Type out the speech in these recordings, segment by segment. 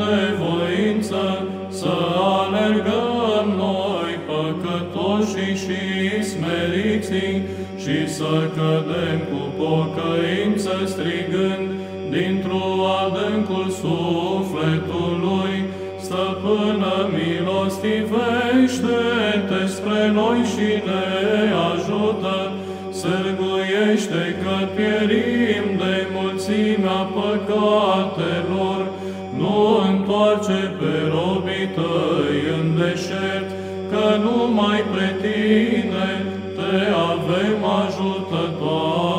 Nevoință, să alergăm noi păcătoșii și smeriții și să cădem cu pocăință strigând dintr-o adâncul sufletului, Stăpână, milostivește-te spre noi și ne ajută, sârguiește că pierim de mulțimea păcatelor, nu întoarce pe robii tăi în deșert, că numai pre tine te avem ajutătoare.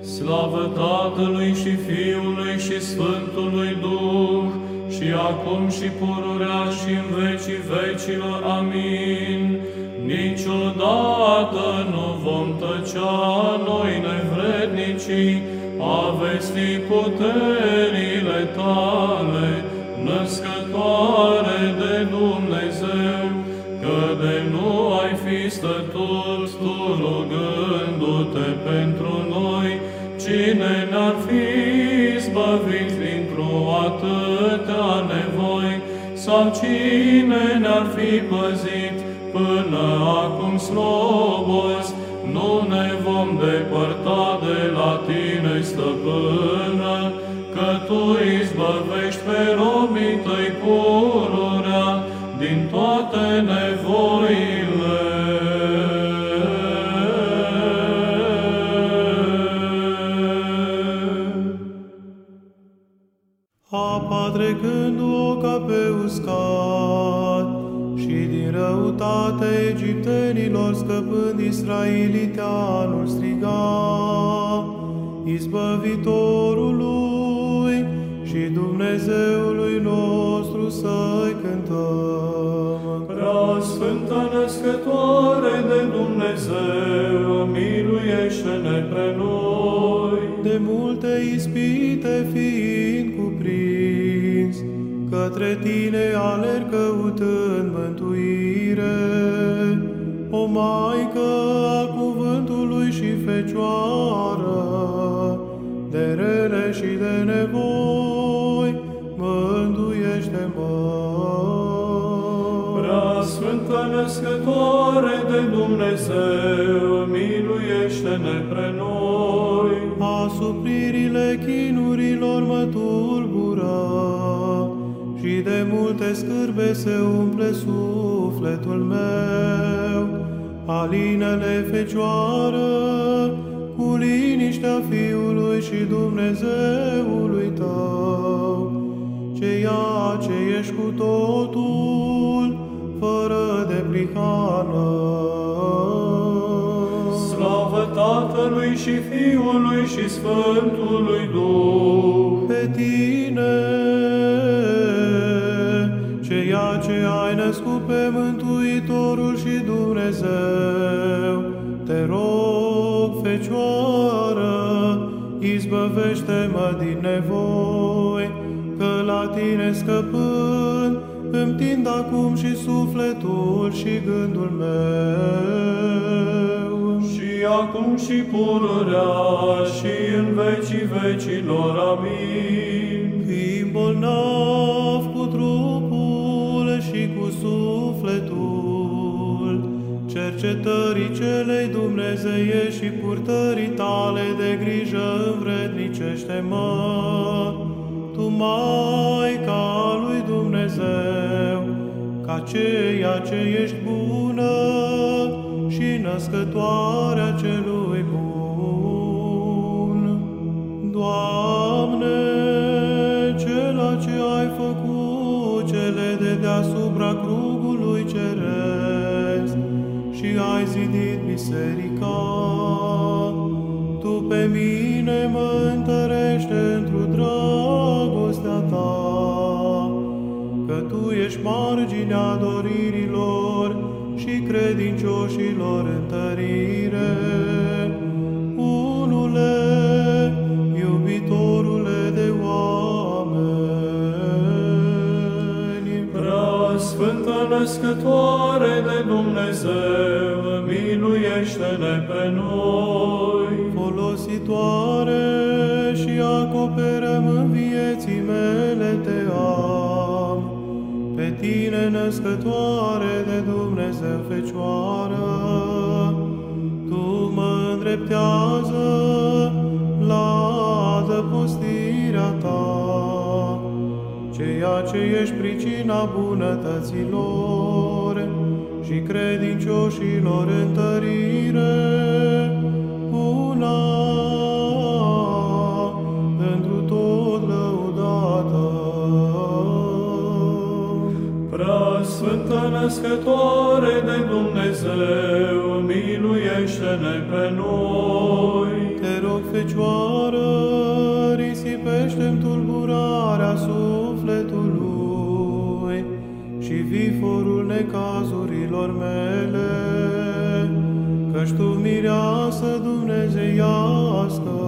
Slavă Tatălui și Fiului și Sfântului Duh, și acum și pururea și în vecii vecilor. Amin. Niciodată nu vom tăcea noi nevrednicii, a vesti puterile tale, născătoare de Dumnezeu, că de nu ai fi stătut tu rugându-te pentru noi, cine n-ar fi izbăvit dintr-o atâtea nevoi, sau cine n-ar fi păzit până acum slobozi, nu ne vom depărta de la tine, stăpână, că tu izbăvești pe robii tăi pururea din toate nevoile. Egiptenilor scăpând israeliteanul striga, izbăvitorului și Dumnezeului nostru să-i cântăm. Prea Sfântă Născătoare de Dumnezeu, miluiește-ne pe noi. De multe ispite fiind cuprins, către tine alerg căutând mântuire. O Maică a cuvântului și Fecioară, de rele și de nevoi, mântuiește-mă. Prea Sfântă Născătoare de Dumnezeu, miluiește-ne pre noi. Asupririle chinurilor mă tulbură și de multe scârbe se umple sufletul meu. Alinele Fecioară, cu liniștea Fiului și Dumnezeului tău, ceea ce ești cu totul, fără de prihană. Slavă Tatălui și Fiului și Sfântului Duh. pe tine, ceea ce ai născut pe Mântuitorul și Dumnezeu, te rog, Fecioară, izbăvește-mă din nevoi, că la tine scăpând, îmi tind acum și sufletul și gândul meu. Și acum și pururea și în vecii vecilor. Amin. Fiind bolnav cu trupul și cu sufletul, cercetării celei dumnezeiești și purtării tale de grijă învrednicește-mă, Tu, Maica lui Dumnezeu, ca ceea ce ești bună și născătoarea celui bun. Doamne, și ai zidit biserica. Tu pe mine mă întărește într dragostea ta, că Tu ești marginea doririlor și credincioșilor întărire. Născătoare de Dumnezeu, miluiește-ne pe noi. folositoare și acoperăm în vieții mele te am. Pe tine născătoare de Dumnezeu Fecioară, Tu mă îndreptează la adăpostirea Ta, ceea ce ești pricina bunătăților și credincioșilor întărire, una întru tot lăudată. Prea Sfântă Născătoare de Dumnezeu, miluiește-ne pe noi. Te rog, Fecioară, risipește-mi tulburarea sufletului viforul necazurilor mele, căci Tu, mireasă dumnezeiască,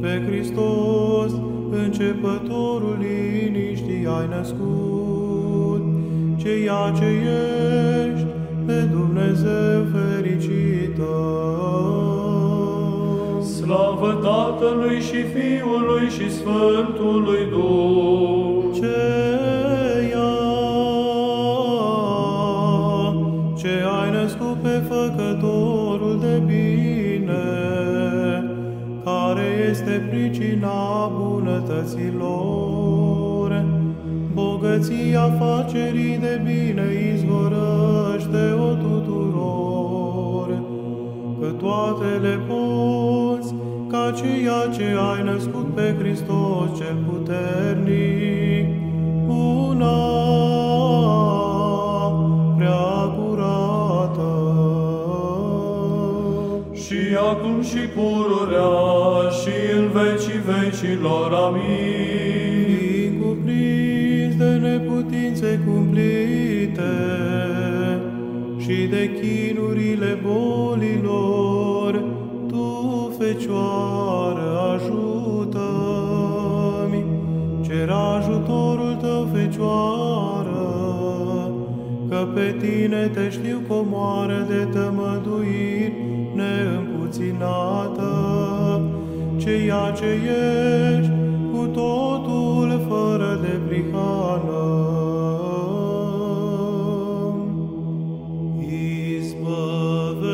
pe Hristos, începătorul liniștii ai născut, ceea ce ești de Dumnezeu fericită. Slavă Tatălui și Fiului și Sfântului Duh. Ceea pricina bunătăților, bogăția facerii de bine izvorăște-o tuturor, că toate le poți, ca ceea ce ai născut pe Hristos cel puternic, una prea curată. Și acum și pururea și în vecii vecilor. Amin. Fiind cuprins de neputințe cumplite și de chinurile bolilor, Tu, Fecioară, ajută-mi, cer ajutorul Tău, Fecioară, că pe Tine te știu comoară de tămăduiri neîmpuținată, ceea ce ești cu totul fără de prihană. Izbăvește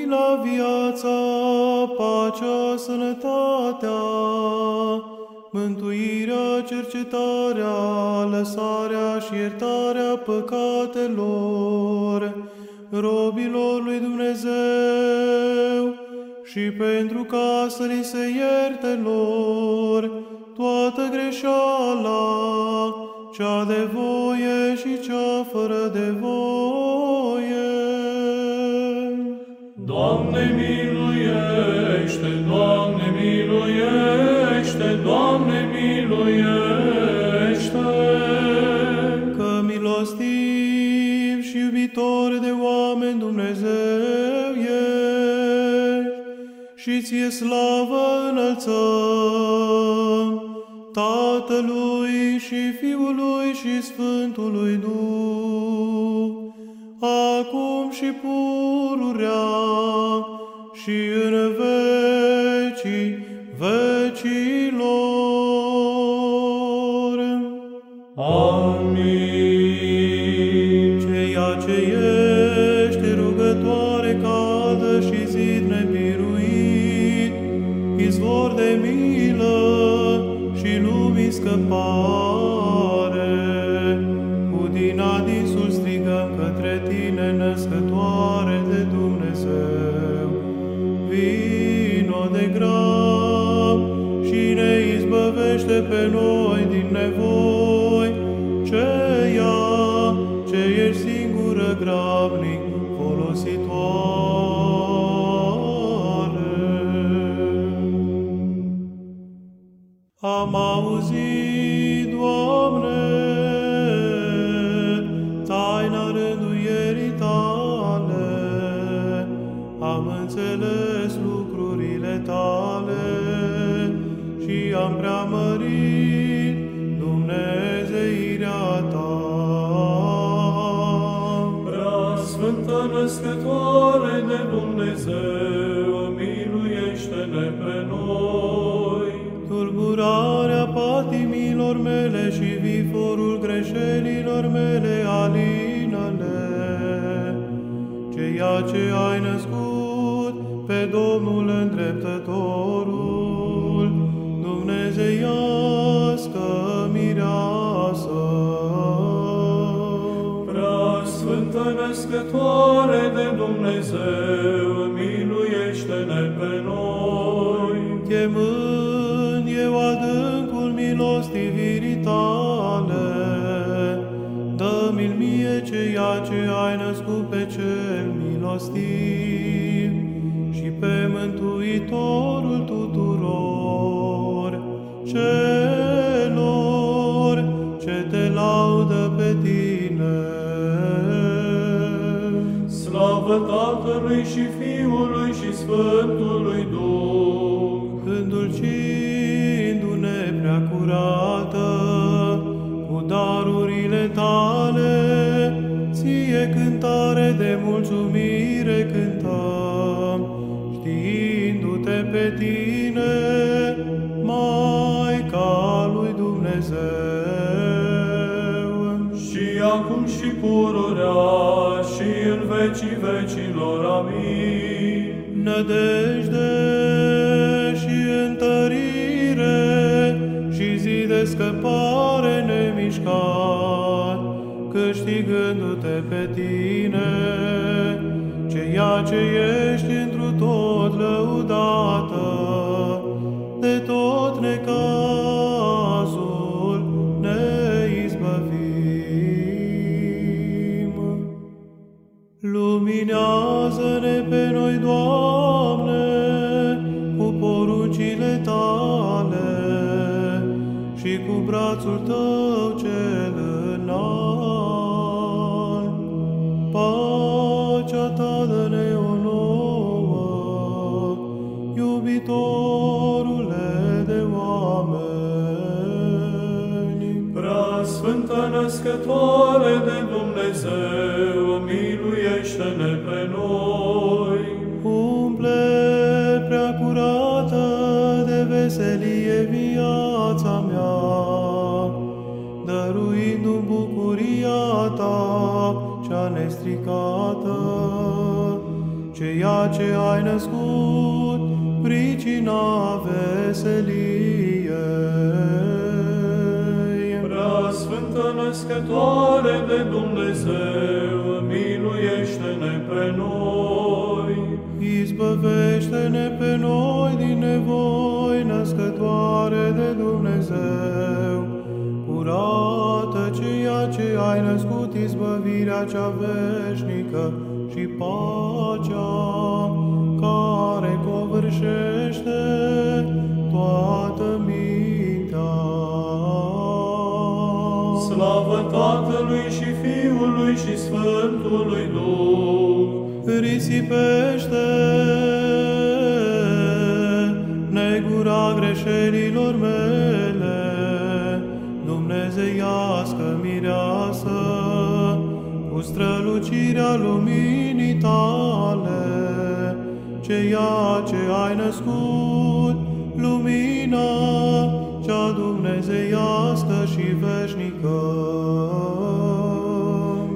pentru mila viața, pacea, sănătatea, mântuirea, cercetarea, lăsarea și iertarea păcatelor robilor lui Dumnezeu și pentru ca să li se ierte lor toată greșeala, cea de voie și cea fără de voie. Doamne miluiește, Doamne miluiește, Doamne miluiește. Că milostiv și iubitor de oameni Dumnezeu ești și ție slavă înălțăm Tatălui și Fiului și Sfântului Duh, acum și pururea și în vecii izbăvește Sfântă Născătoare de Dumnezeu, miluiește-ne pe noi. Tulburarea patimilor mele și viforul greșelilor mele alină-le. Ceea ce ai născut pe Domnul îndreptătorul, Născătoare de Dumnezeu, miluiește-ne pe noi. Chemând eu adâncul milostivirii tale, dă-mi mie ceea ce ai născut pe cel milostiv și pe Mântuitorul Tatălui și Fiului și Sfântului Duh. îndulcindu-ne prea curată cu darurile tale, ție cântare de mulțumire cântăm, știindu-te pe tine, nădejde și întărire și zi de scăpare nemișcat, câștigându-te pe tine, ceea ce ești crucile tale și cu brațul tău cel înalt. Pacea ta o nouă iubitorule de oameni. Prea Sfântă Născătoare de Dumnezeu, miluiește-ne pe noi! Nestricată, ceea ce ai născut, pricina veseliei. Prea Sfântă născătoare de Dumnezeu, miluiește-ne pe noi. Izbăvește-ne pe noi din nevoi, născătoare de Dumnezeu. Curată ceea ce ai născut, izbăvirea cea veșnică și pacea care covârșește toată mintea. Slavă Tatălui și Fiului și Sfântului Duh. Risipește strălucirea luminii tale, ceea ce ai născut, lumina cea dumnezeiască și veșnică.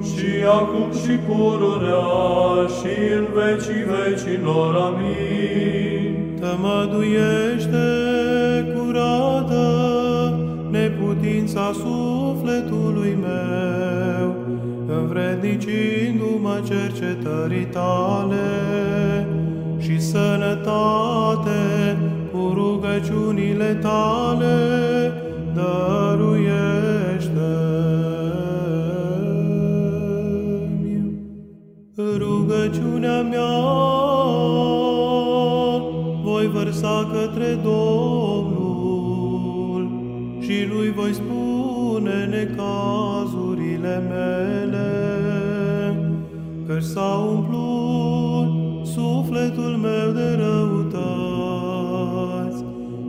Și acum și pururea și în vecii vecilor. Amin. Tămăduiește curată neputința sufletului meu, învrednicindu-mă cercetării tale și sănătate cu rugăciunile tale dăruiește. Rugăciunea mea voi vărsa către Domnul și lui voi spune necazurile că s-a umplut sufletul meu de răutăți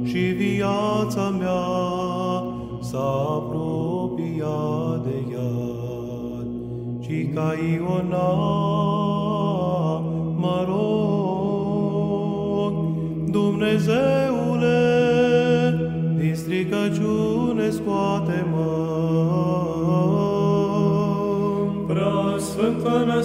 și viața mea s-a apropiat de iad, ci ca Iona mă rog, Dumnezeule,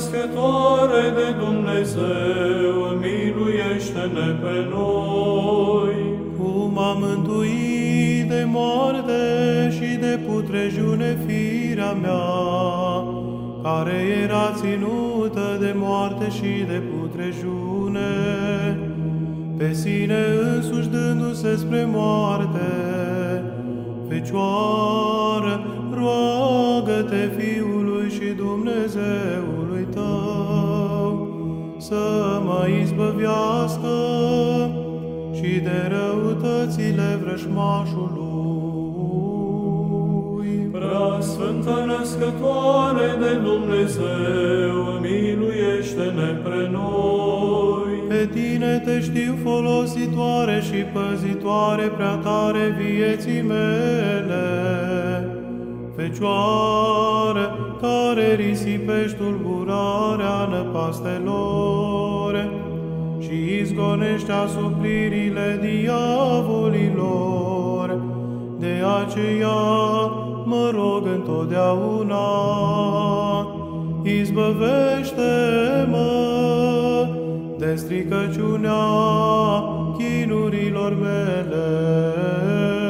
Născătoare de Dumnezeu, miluiește-ne pe noi. Cum am mântuit de moarte și de putrejune firea mea, care era ținută de moarte și de putrejune, pe sine însuși dându-se spre moarte. Fecioară, roagă-te Fiului și Dumnezeului tău, să mă izbăvească și de răutățile vrășmașului. Prea Sfântă Născătoare de Dumnezeu, miluiește-ne pre noi. Pe tine te știu folositoare și păzitoare prea tare vieții mele. Fecioară care risipești tulburarea năpastelor și izgonești asupririle diavolilor. De aceea mă rog întotdeauna, izbăvește-mă de stricăciunea chinurilor mele.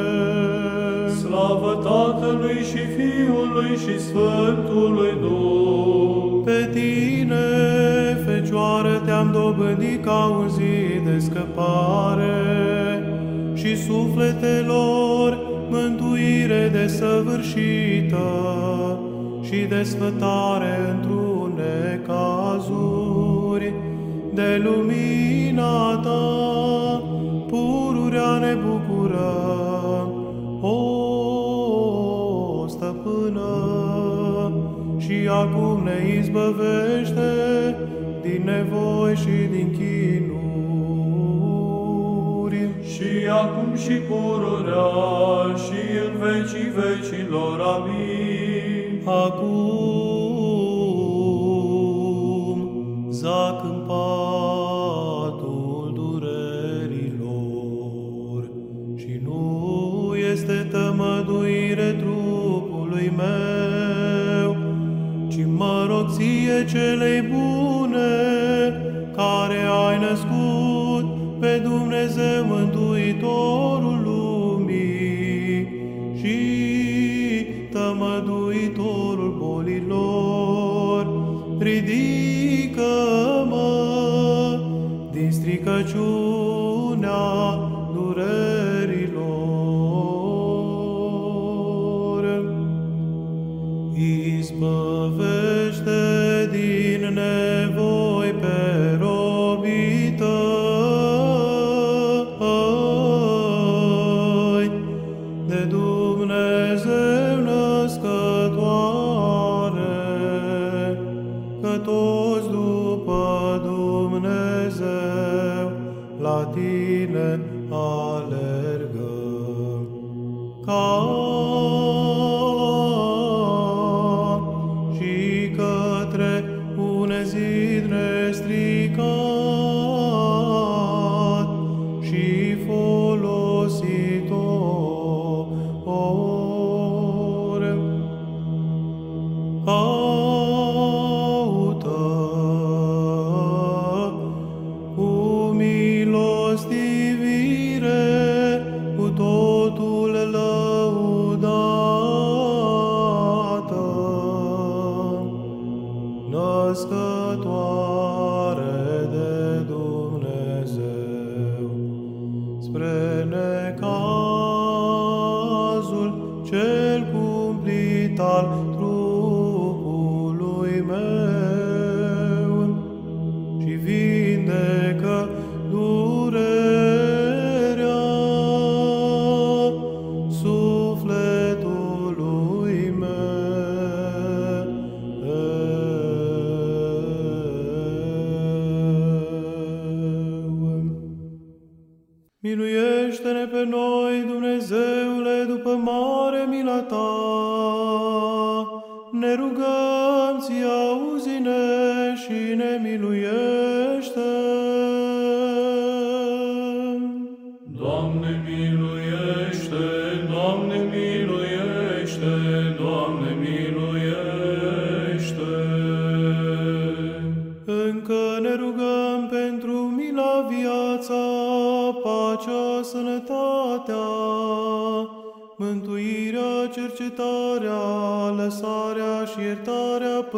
Slavă Tatălui și Fiului și Sfântului Duh. Pe tine, Fecioară, te-am dobândit ca un zi de scăpare și sufletelor mântuire desăvârșită și desfătare într-un necazuri de lumina ta, pururea ne acum ne izbăvește din nevoi și din chinuri. Și acum și pururea și în vecii vecilor. Amin. Acum, zac bucurie celei bune care ai născut pe Dumnezeu Mântuitorul lumii și tămăduitorul bolilor. Ridică-mă din stricăciune tine alergăm. Ca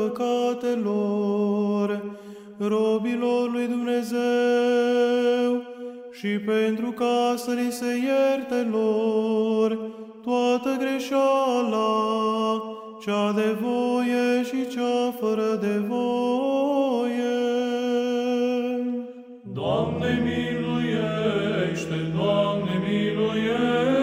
păcatelor robilor lui Dumnezeu și pentru ca să li se ierte lor toată greșeala, cea de voie și cea fără de voie. Doamne miluiește, Doamne miluiește!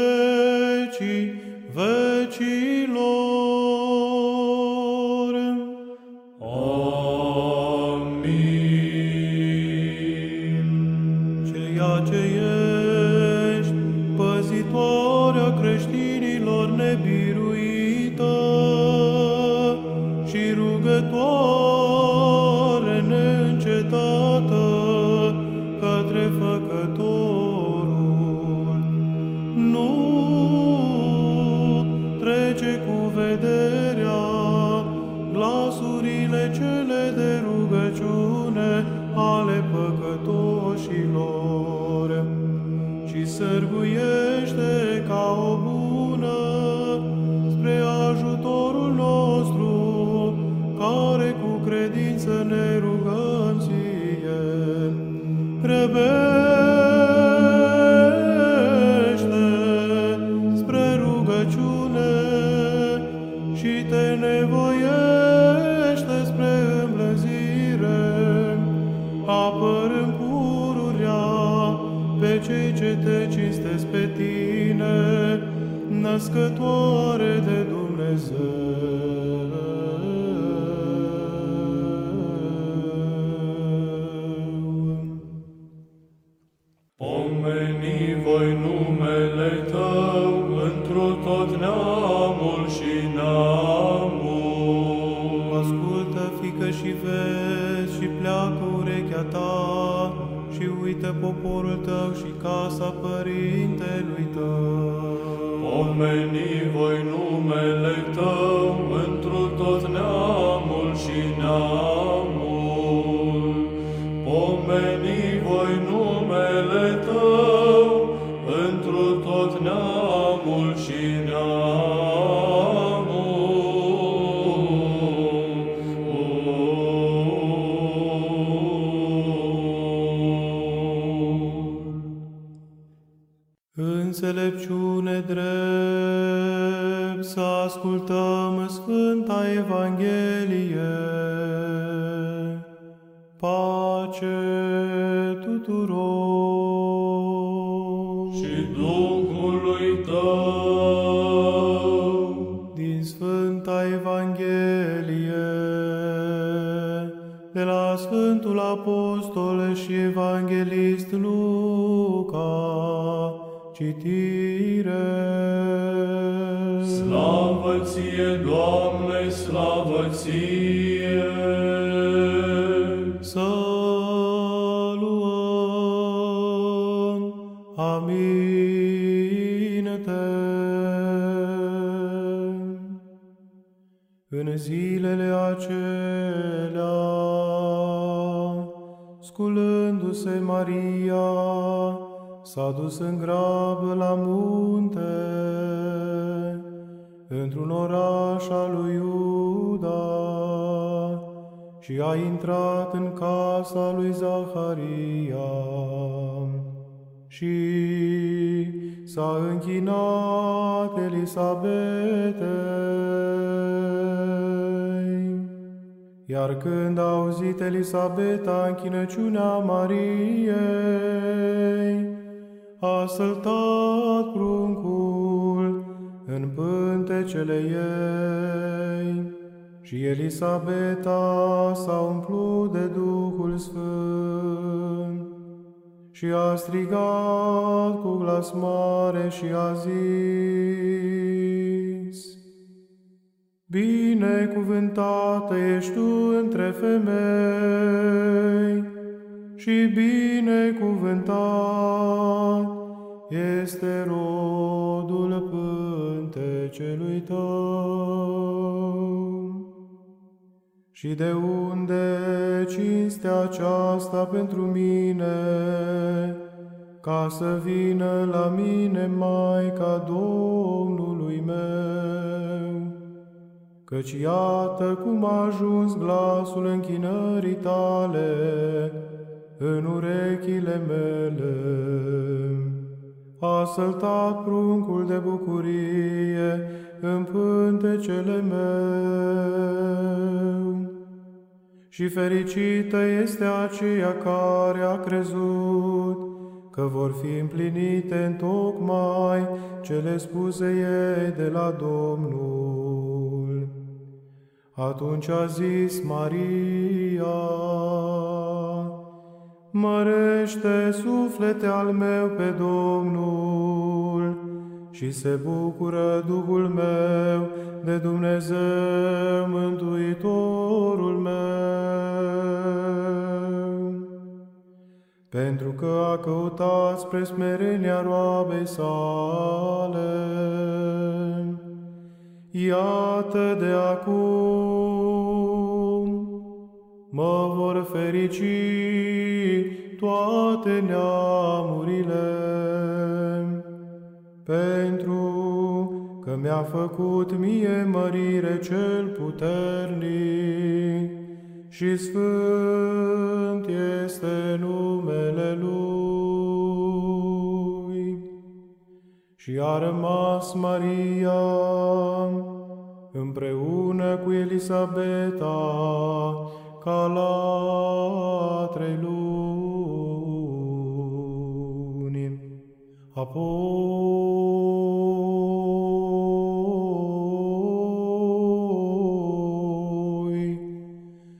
Născătoare de Dumnezeu. Pomeni voi numele Tău întru tot neamul și neamul. Ascultă, fică și vezi și pleacă urechea ta și uită poporul tău și casa părintelui tău. Pomeni voi numele Tău dus în grabă la munte, într-un oraș al lui Iuda, și a intrat în casa lui Zaharia și s-a închinat Elisabetei. Iar când a auzit Elisabeta închinăciunea Mariei, a săltat pruncul în pântecele ei. Și Elisabeta s-a umplut de Duhul Sfânt și a strigat cu glas mare și a zis, Binecuvântată ești tu între femei și binecuvântat este rodul pântecelui tău. Și de unde cinstea aceasta pentru mine, ca să vină la mine Maica Domnului meu? Căci iată cum a ajuns glasul închinării tale în urechile mele. A săltat pruncul de bucurie în pântecele meu. Și fericită este aceea care a crezut că vor fi împlinite în tocmai cele spuse ei de la Domnul. Atunci a zis Maria, Mărește suflete al meu pe Domnul și se bucură Duhul meu de Dumnezeu Mântuitorul meu. Pentru că a căutat spre smerenia roabei sale, iată de acum mă vor ferici toate neamurile, pentru că mi-a făcut mie mărire cel puternic și sfânt este numele Lui. Și a rămas Maria împreună cu Elisabeta ca la trei luni. Apoi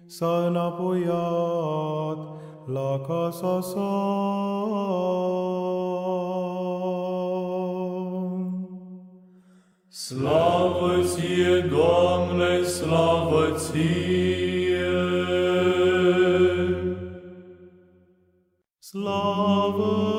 s-a înapoiat la casa sa. Slavă ție, Doamne, slavă ție! Slava.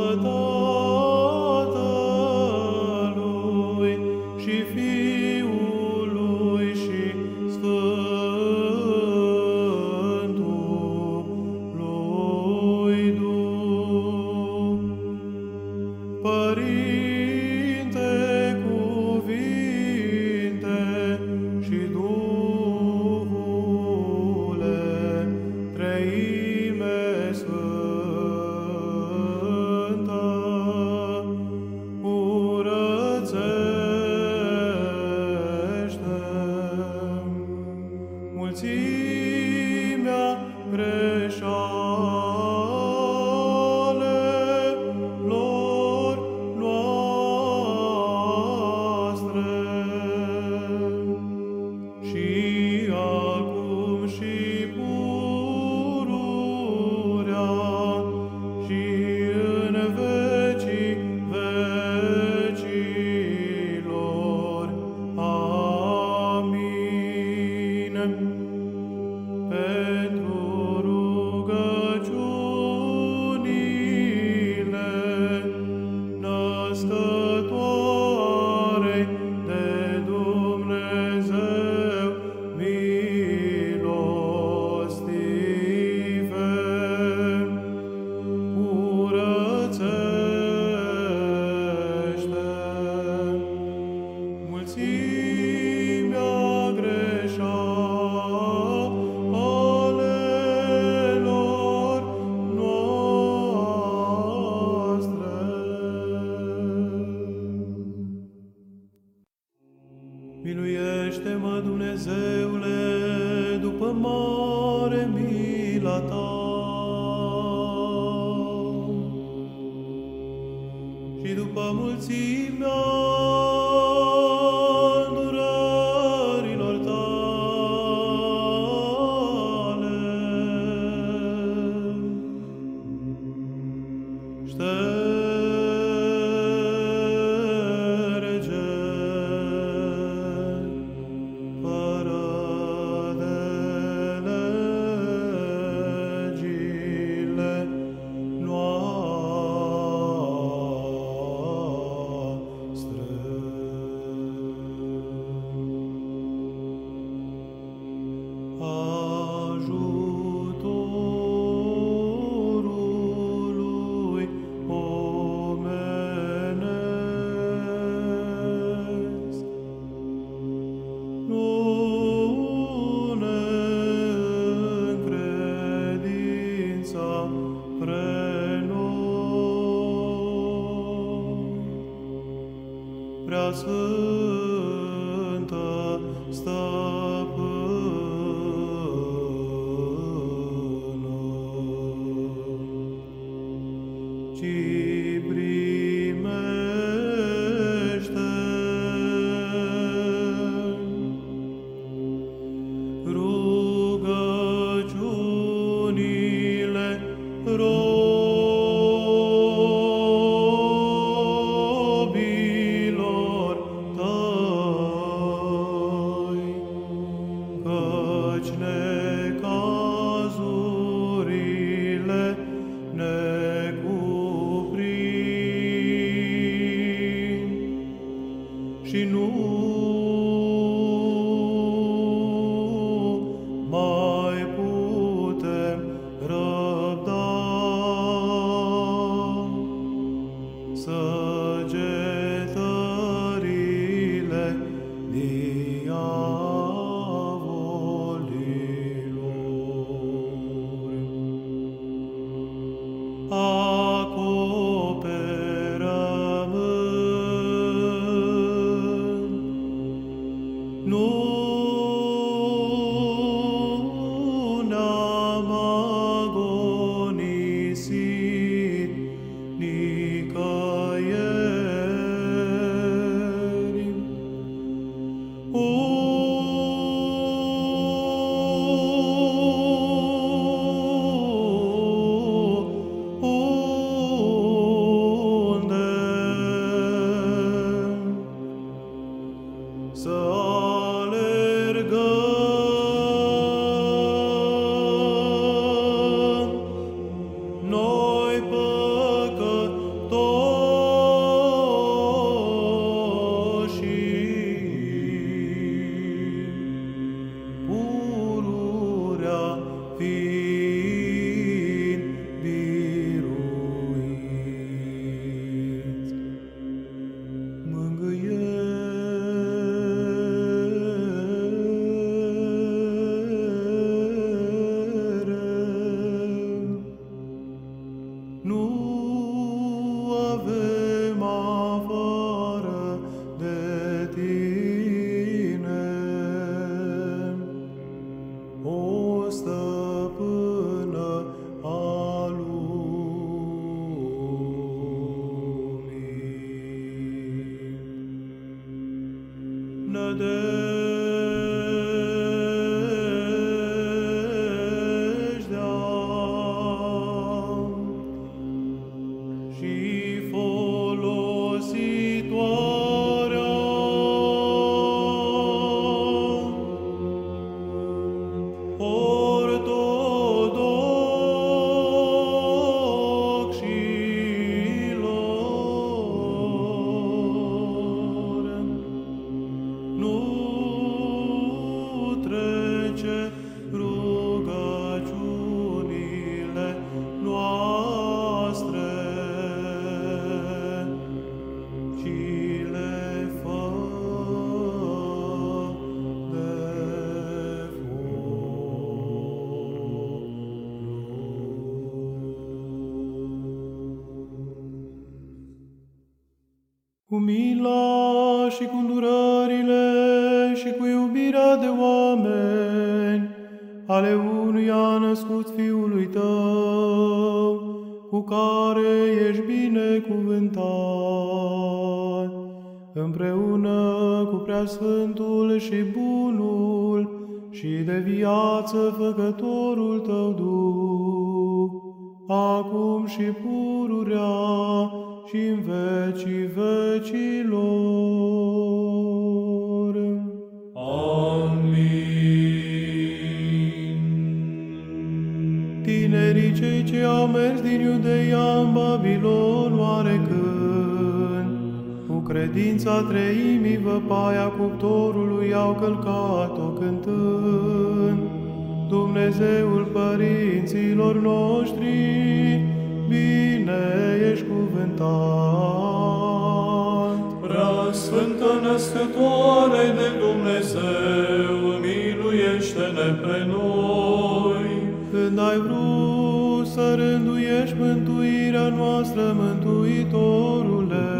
Sfântă Născătoare de Dumnezeu, miluiește-ne pe noi. Când ai vrut să rânduiești mântuirea noastră, Mântuitorule,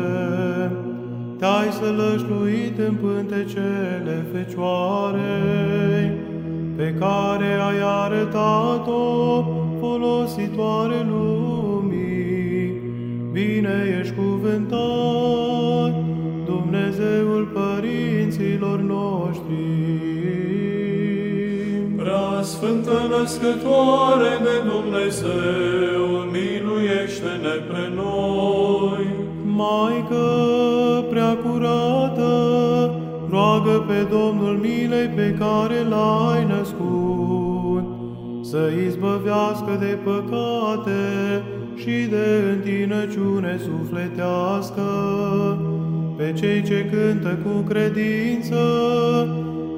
te-ai sălășluit în pântecele Fecioarei, pe care ai arătat-o folositoare lumii. Bine ești cuvântat, Dumnezeul părinților noștri. Prea Sfântă Născătoare de Dumnezeu, miluiește-ne pe noi. Maică prea curată, roagă pe Domnul milei pe care l-ai născut, să izbăvească de păcate și de întinăciune sufletească pe cei ce cântă cu credință.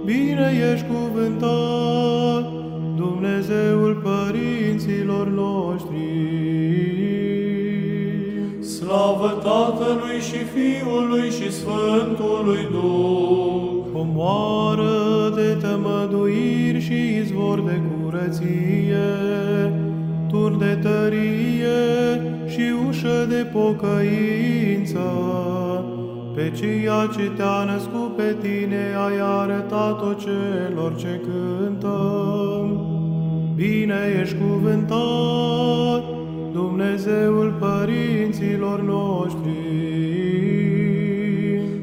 Bine ești cuvântat, Dumnezeul părinților noștri. Slavă Tatălui și Fiului și Sfântului Duh. Comoară de tămăduiri și izvor de curăție, tur de tărie și ușă de pocăință. Pe ceea ce te-a născut pe tine ai arătat-o celor ce cântăm. Bine ești cuvântat, Dumnezeul părinților noștri.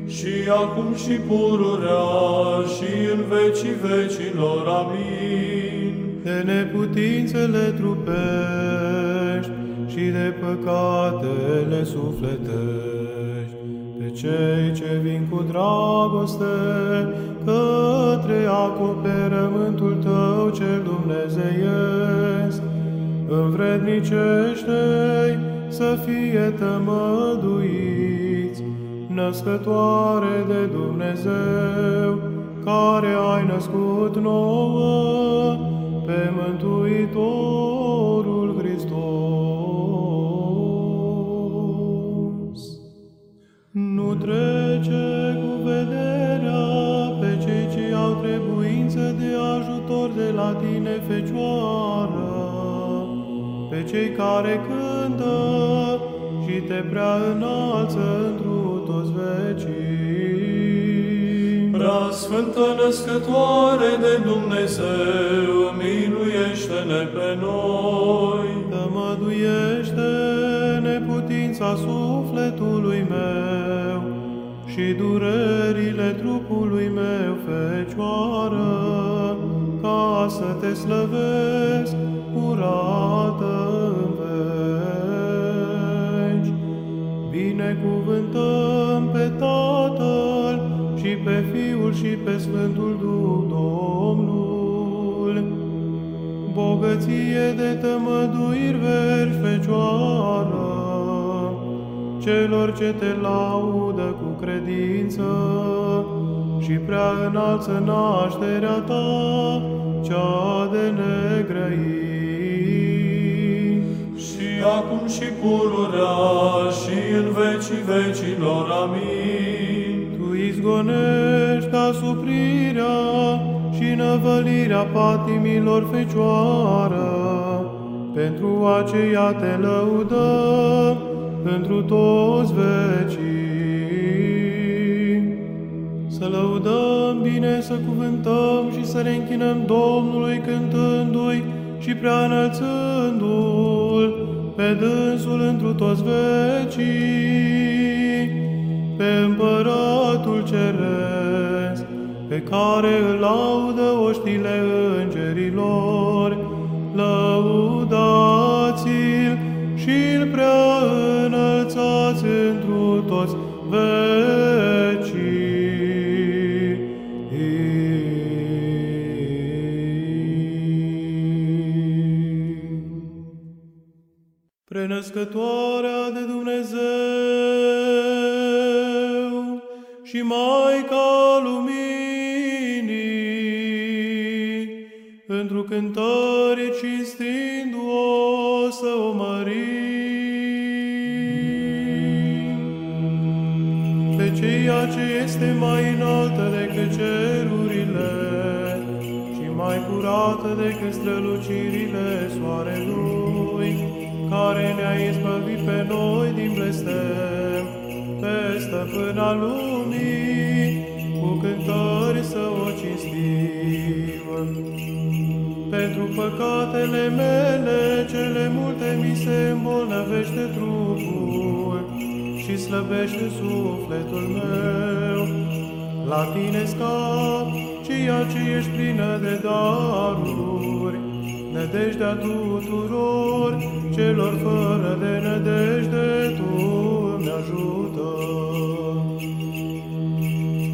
Și acum și pururea și în vecii vecilor. Amin. De neputințele trupești și de păcatele sufletești, pe cei ce vin cu dragoste către acoperământul tău cel dumnezeiesc, învrednicește-i să fie tămăduiți, născătoare de Dumnezeu, care ai născut nouă pe Mântuitorul Hristos. Nu trece cu vederea pe cei ce au trebuință de ajutor de la tine, Fecioară, pe cei care cântă și te prea înalță întru toți vecii. Prea Sfântă Născătoare de Dumnezeu, miluiește-ne pe noi. Tămăduiește neputința sufletului meu și durerile trupului meu, Fecioară, ca să te slăvesc, curată în veci. Binecuvântăm pe Tatăl și pe Fiul și pe Sfântul Duh Domnul. Bogăție de tămăduiri verzi, Fecioară, celor ce te laudă cu credință și prea înalță nașterea ta, cea de negrăit. Și acum și pururea și în vecii vecilor. Amin. Tu izgonești asuprirea și năvălirea patimilor Fecioară, pentru aceea te lăudăm, pentru toți vecii. Să lăudăm bine, să cuvântăm și să ne închinăm Domnului cântându-i și prea înălțându-L pe dânsul întru toți vecii, pe împăratul ceresc, pe care îl laudă oștile îngerilor, lăudați-l și îl prea înălțați întru toți vecii. Prenăscătoarea de Dumnezeu și Maica Luminii, într-o cântare cinstindu-o să o mărim. Pe ceea ce este mai înaltă decât cerurile și mai curată decât strălucirile soarelui, care ne-a izbăvit pe noi din blestem, pe stăpâna lumii, cu cântări să o cinstim. Pentru păcatele mele, cele multe mi se îmbolnăvește trupul și slăbește sufletul meu. La tine scap, ceea ce ești plină de daruri, nădejdea tuturor celor fără de nădejde, Tu îmi ajută.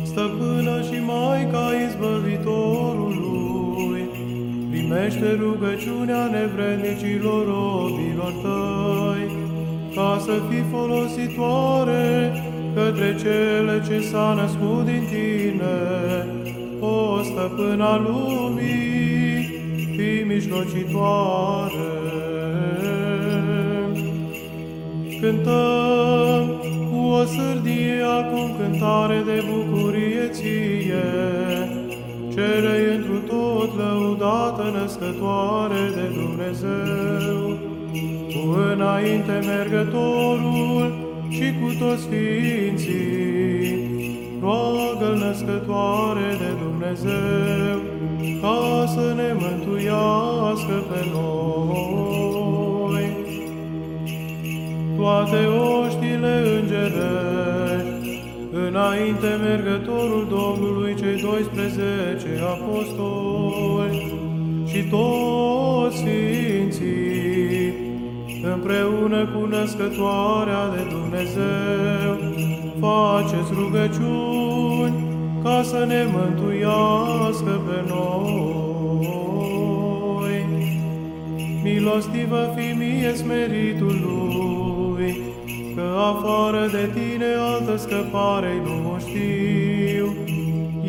Stăpână și Maica izbăvitorului, primește rugăciunea nevrednicilor robilor Tăi, ca să fii folositoare către cele ce s-a născut din Tine, o stăpâna lumii, fii mijlocitoare. Cântăm cu o sârdie acum cântare de bucurie ție, cele întru tot lăudată născătoare de Dumnezeu, cu înainte mergătorul și cu toți sfinții, roagă născătoare de Dumnezeu, ca să ne mântuiască pe noi. Toate oștile îngerești, înainte mergătorul Domnului cei 12 apostoli și toți sfinții, împreună cu născătoarea de Dumnezeu, faceți rugăciuni ca să ne mântuiască pe noi. Milostivă fi mie smeritul lui, că afară de tine altă scăpare nu știu.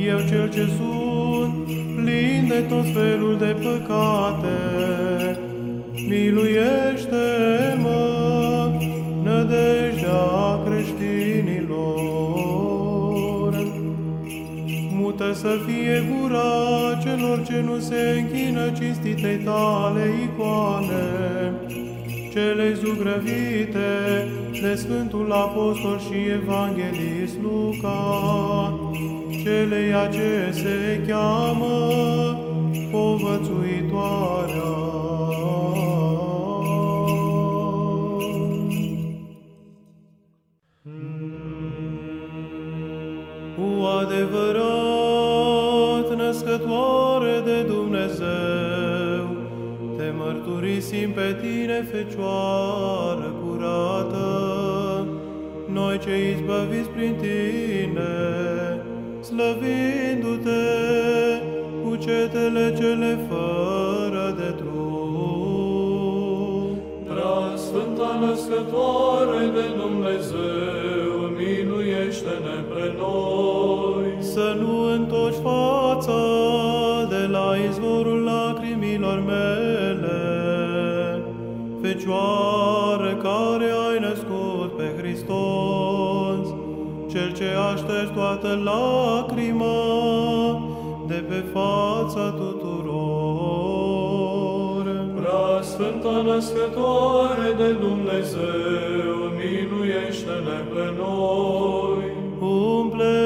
Eu cel ce sunt, plin de tot felul de păcate, miluiește-mă, nădejdea creștinilor. Mută să fie gura celor ce nu se închină cinstitei tale icoane, cele zugrăvite de Sfântul Apostol și Evanghelist Luca, celeia ce se cheamă povățuitoarea. cu adevărat născătoare de Dumnezeu, te mărturisim pe tine, Fecioară curată, noi ce izbăviți prin tine, slăvindu-te cu cetele cele fără de trup. Prea Sfânta Născătoare de Dumnezeu, miluiește-ne pe noi. Să nu întorci fața de la izvorul lacrimilor mele, Fecioară care ai născut pe Hristos, Cel ce aștept toată lacrima de pe fața tuturor. Prea Sfânta Născătoare de Dumnezeu, miluiește-ne pe noi. Umple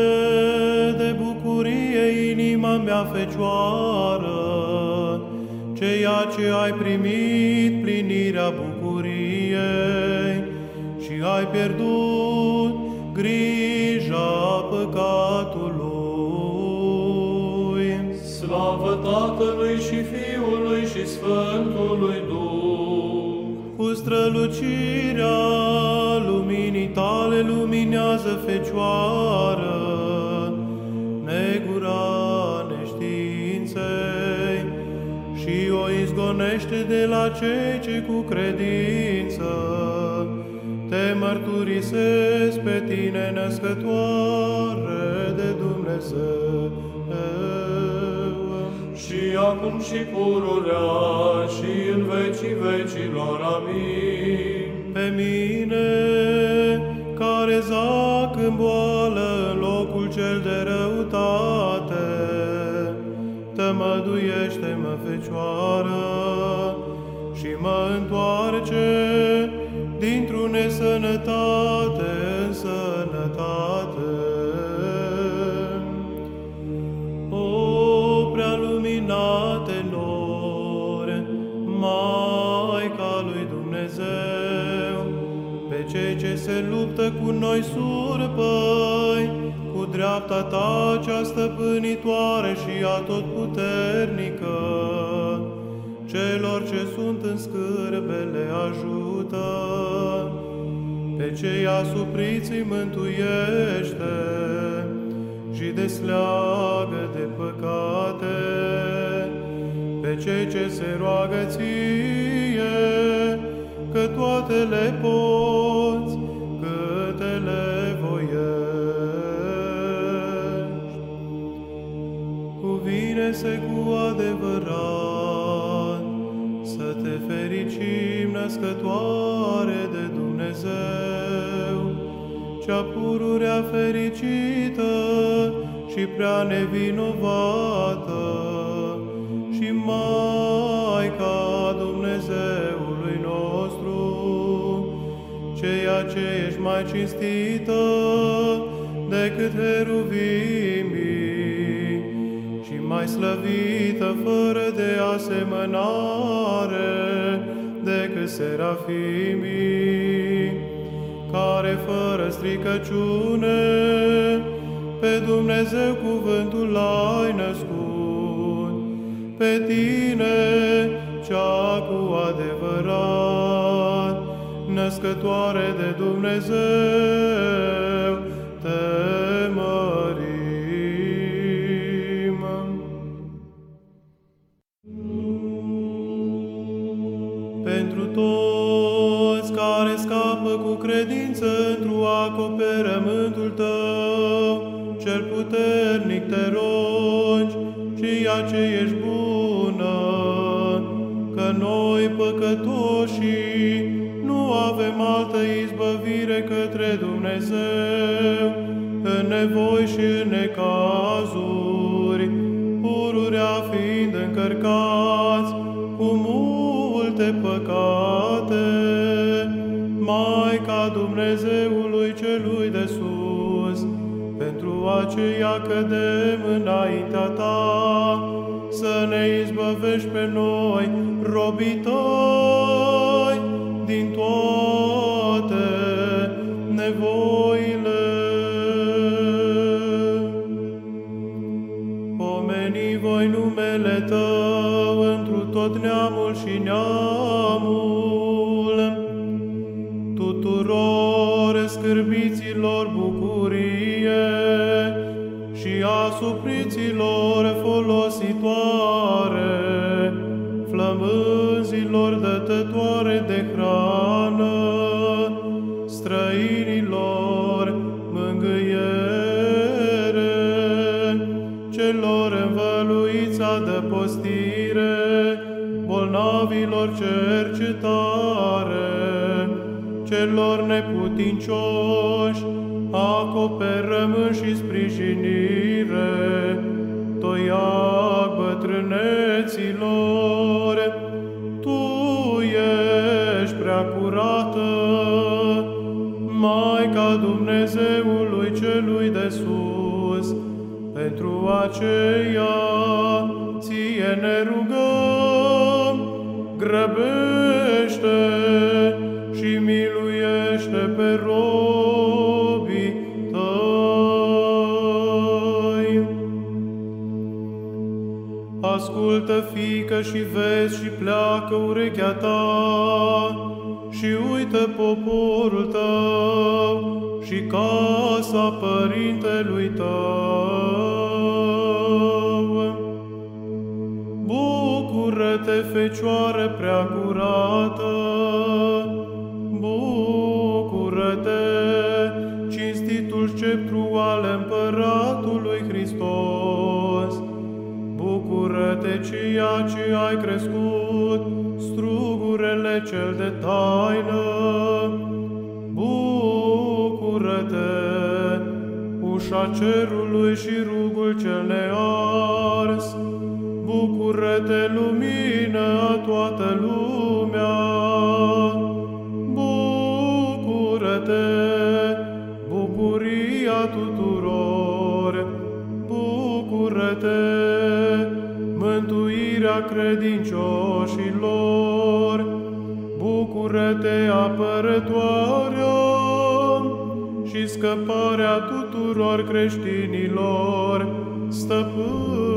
de bucurie inima mea fecioară, ceea ce ai primit plinirea bucuriei și ai pierdut grija păcatului. Slavă Tatălui și Fiului și Sfântului Duh. Cu strălucirea luminii tale luminează Fecioară, izgonește de la cei ce cu credință te mărturisesc pe tine născătoare de Dumnezeu. Și acum și pururea și în vecii vecilor. Amin. Pe mine, care zac în boală în locul cel de răutate, tămăduiește-mă, Fecioară, și mă întoarce dintr-o nesănătate în sănătate. O prea luminate nore, Maica lui Dumnezeu, pe cei ce se luptă cu noi surpăi, cu dreapta ta cea stăpânitoare și atotputernică, celor ce sunt în scârbele ajută, pe cei asupriți îi mântuiește și desleagă de păcate, pe cei ce se roagă ție, că toate le poți, câte le voiești. Cuvine-se cu adevărat. să te fericim, născătoare de Dumnezeu, cea pururea fericită și prea nevinovată și Maica Dumnezeului nostru, ceea ce ești mai cinstită decât heruvimii și mai slăvită fără de asemănare decât serafimii, care fără stricăciune pe Dumnezeu cuvântul ai născut, pe tine cea cu adevărat, născătoare de Dumnezeu, credință într-o acoperământul tău, cel puternic te rogi, ceea ce ești bună, că noi păcătoșii nu avem altă izbăvire către Dumnezeu, în nevoi și în necazuri, pururea fiind încărcați cu multe păcate, a Dumnezeului Celui de Sus, pentru aceea cădem înaintea Ta, să ne izbăvești pe noi, robitoi din toate nevoile. Pomeni voi numele Tău întru tot neamul și neamul, asupriților folositoare, flămânzilor dătătoare de hrană, străinilor mângâiere, celor învăluiți de postire, bolnavilor cercetare, celor neputincioși, acoperăm și sprijinire, toiac bătrâneților, Tu ești prea curată, Maica Dumnezeului celui de sus, pentru aceea ție ne rugăm, grăbește Ascultă, fică, și vezi și pleacă urechea ta și uită poporul tău și casa părintelui tău. Bucură-te, Fecioară prea curată, ceea ce ai crescut, strugurele cel de taină. Bucură-te, ușa cerului și rugul cel nears. Bucură-te, lumină a toată lumea. Mântuirea credincioșilor. Bucură-te, apărătoarea și scăparea tuturor creștinilor, stăpână.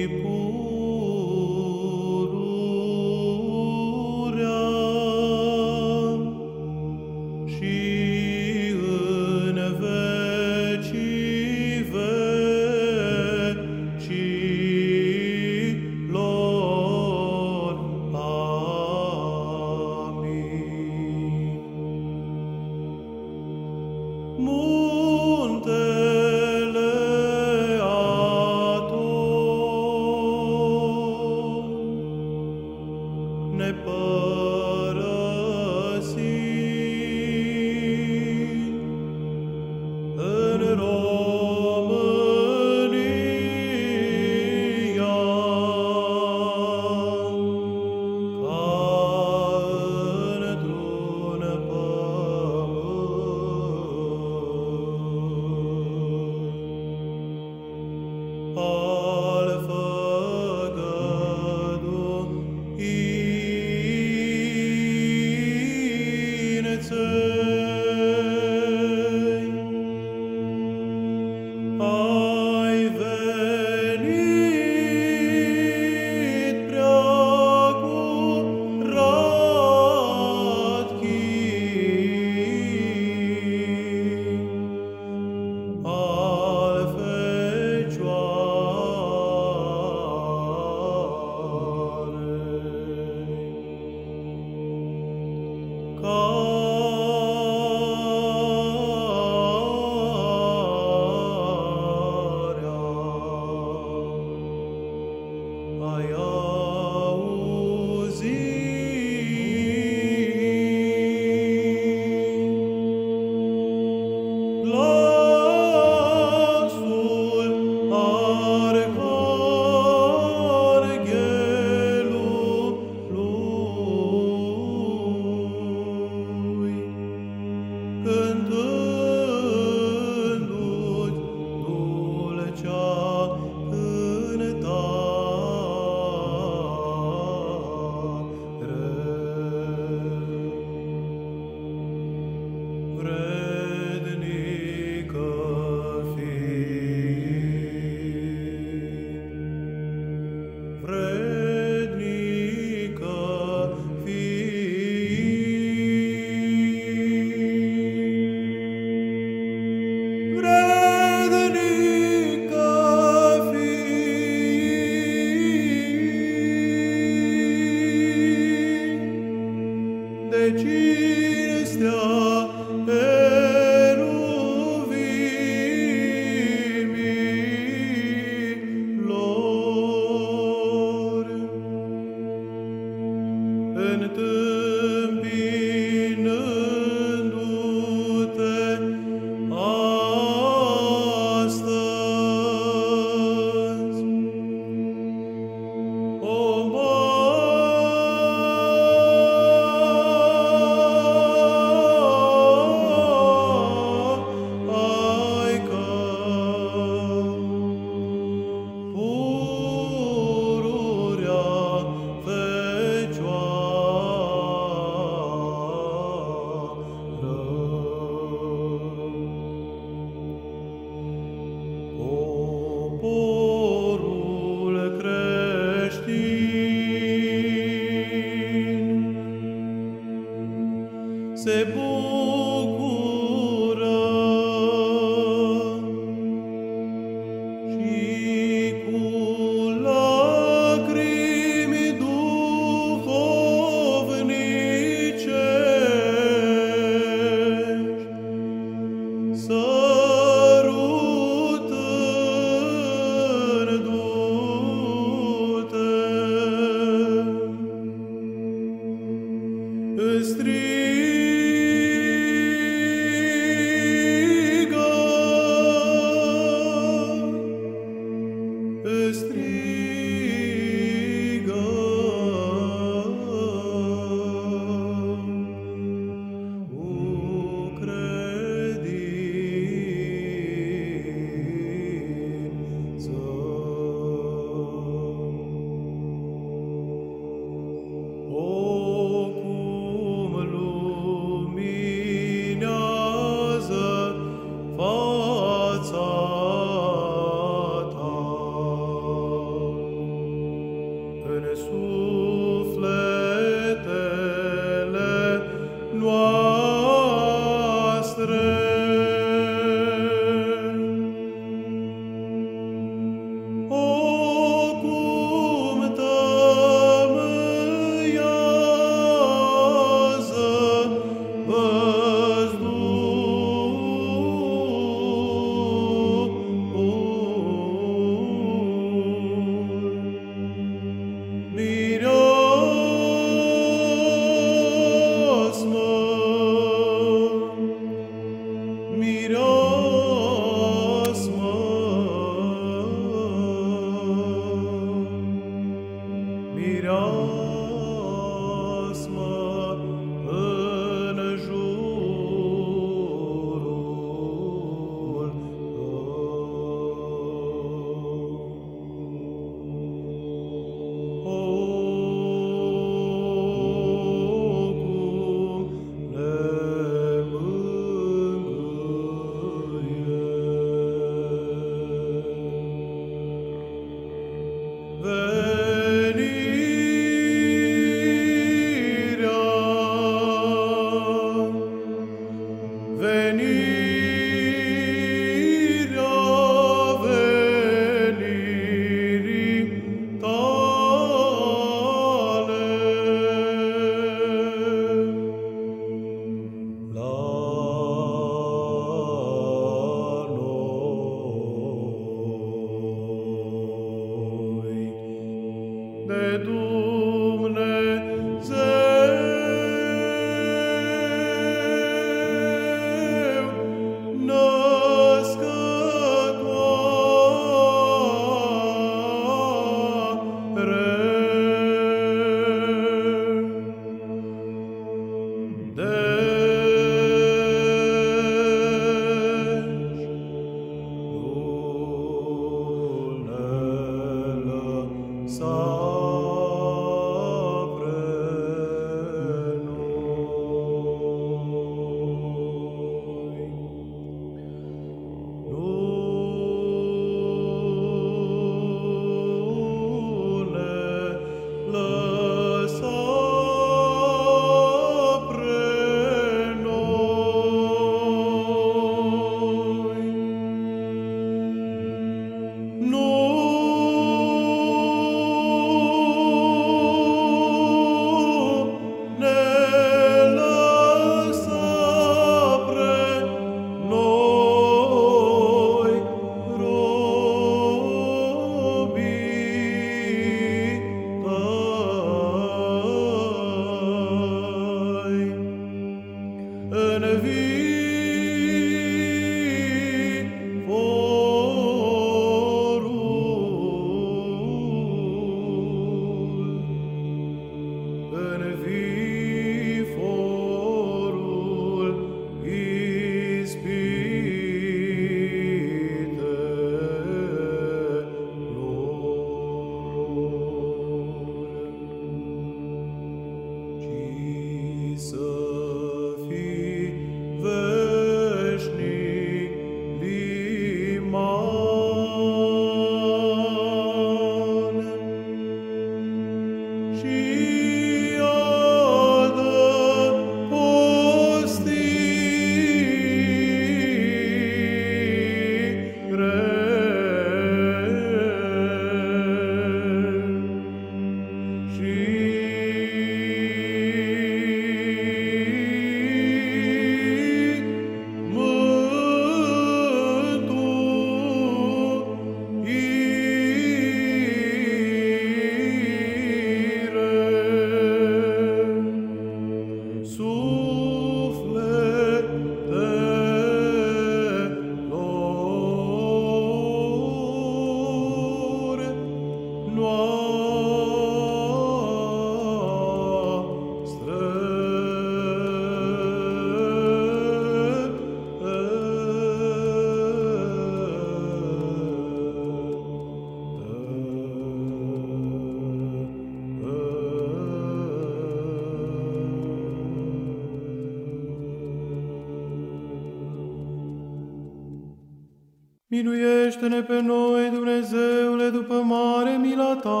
Miluiește-ne pe noi, Dumnezeule, după mare mila ta.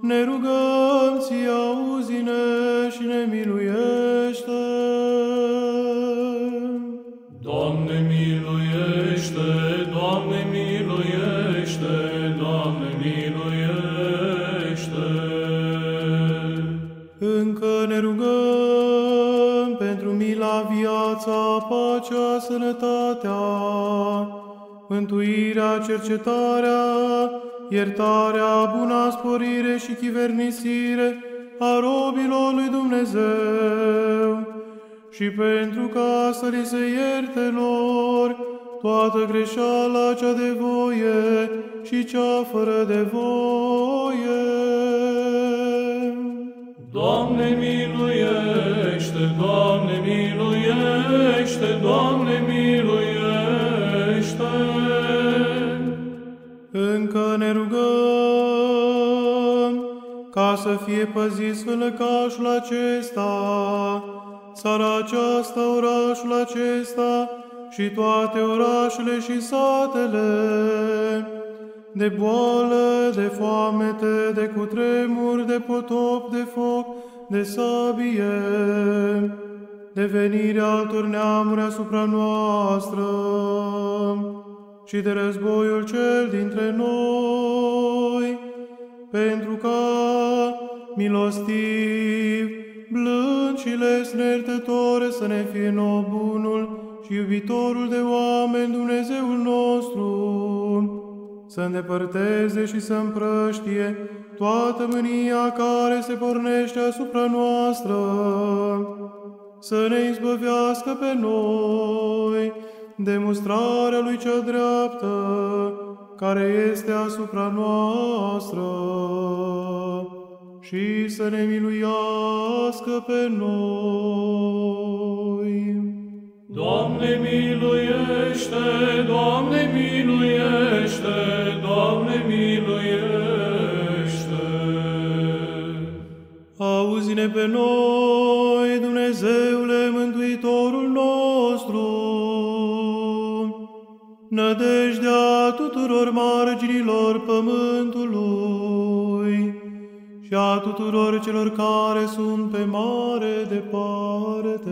Ne rugăm, mântuirea, cercetarea, iertarea, buna sporire și chivernisire a robilor lui Dumnezeu și pentru ca să li se ierte lor toată greșeala cea de voie și cea fără de voie. Doamne miluiește, Doamne miluiește, Doamne miluiește. Încă ne rugăm ca să fie păzit sfânăcașul acesta, țara aceasta, orașul acesta și toate orașele și satele, de boală, de foamete, de cutremur, de potop, de foc, de sabie, de venirea altor neamuri asupra noastră și de războiul cel dintre noi, pentru ca, milostiv, blând și lesnertător să ne fie nou bunul și iubitorul de oameni Dumnezeul nostru, să îndepărteze și să împrăștie toată mânia care se pornește asupra noastră, să ne izbăvească pe noi de mustrarea lui cea dreaptă, care este asupra noastră, și să ne miluiască pe noi. Doamne miluiește, Doamne miluiește, Doamne miluiește. Auzi-ne pe noi, Dumnezeule nădejdea tuturor marginilor pământului și a tuturor celor care sunt pe mare departe.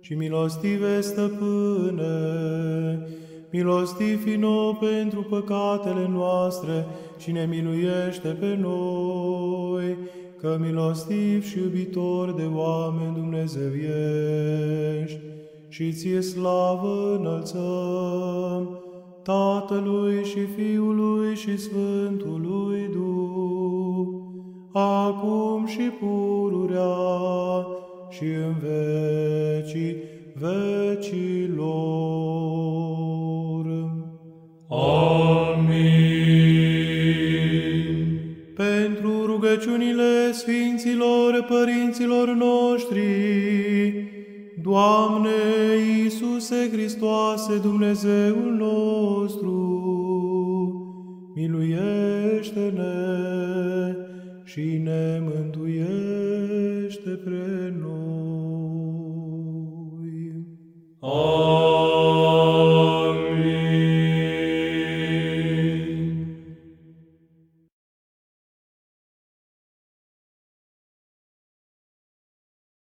Și milostive stăpâne, milostiv fi nou pentru păcatele noastre și ne miluiește pe noi, că milostiv și iubitor de oameni Dumnezeu ești. Și ție slavă înălțăm Tatălui și Fiului și Sfântului Duh, acum și pururea și în vecii vecilor. Amin. Pentru rugăciunile Sfinților Părinților noștri, Doamne Iisuse Hristoase, Dumnezeul nostru, miluiește-ne și ne mântuiește pre noi. Amin.